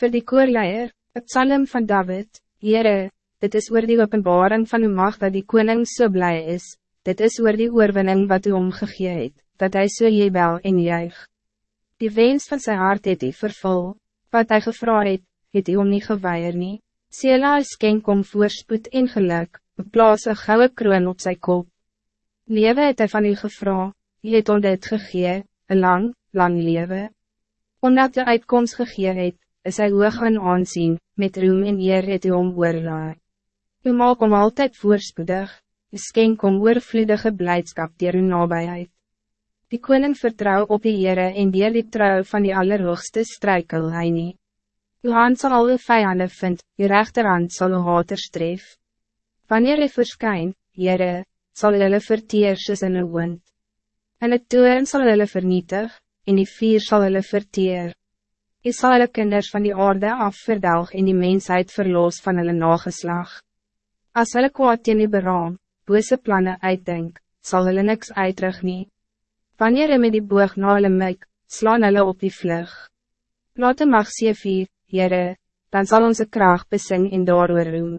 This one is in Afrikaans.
Voor die koorleier, het psalm van David, Heere, dit is oor die openbaring van uw macht dat die koning so blij is, dit is oor die oorwinning wat u omgegee het, dat hij so jebel en juig. Die wens van zijn hart het hy vervul, wat hij gevra het, het hy om nie geweier nie. Sela is skenk om voorspoed en geluk, beplaas een gouden kroon op zijn kop. Lewe het hy van u gevra, hy het om dit gegee, een lang, lang lewe. Omdat de uitkomst gegee het, is hy hoog in aansien, met roem en eer het hy om oorlaai. U maak om altijd voorspoedig, u skenk om oorvloedige blijdschap dier uw nabijheid. Die koning vertrouw op die Heere en dier die trouw van die allerhoogste strijkel hy nie. Uw hand sal al uw vijanden vind, uw rechterhand sal uw hater streef. Wanneer hy verskyn, Heere, sal hulle verteer soos in een wind. En het toeren sal hulle vernietig, en die vier sal hulle verteer. Hy sal hulle kinders van die aarde afverdelg en die mensheid verloos van hulle nageslag. As hulle kwaad teen die beraam, bose plannen uitdenk, sal hulle niks uitrig nie. Wanneer hy met die boog na hulle mik, slaan hulle op die vlug. Laat mag sê vier, Heere, dan zal onze kracht besing en daar roem.